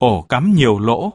ổ cắm nhiều lỗ,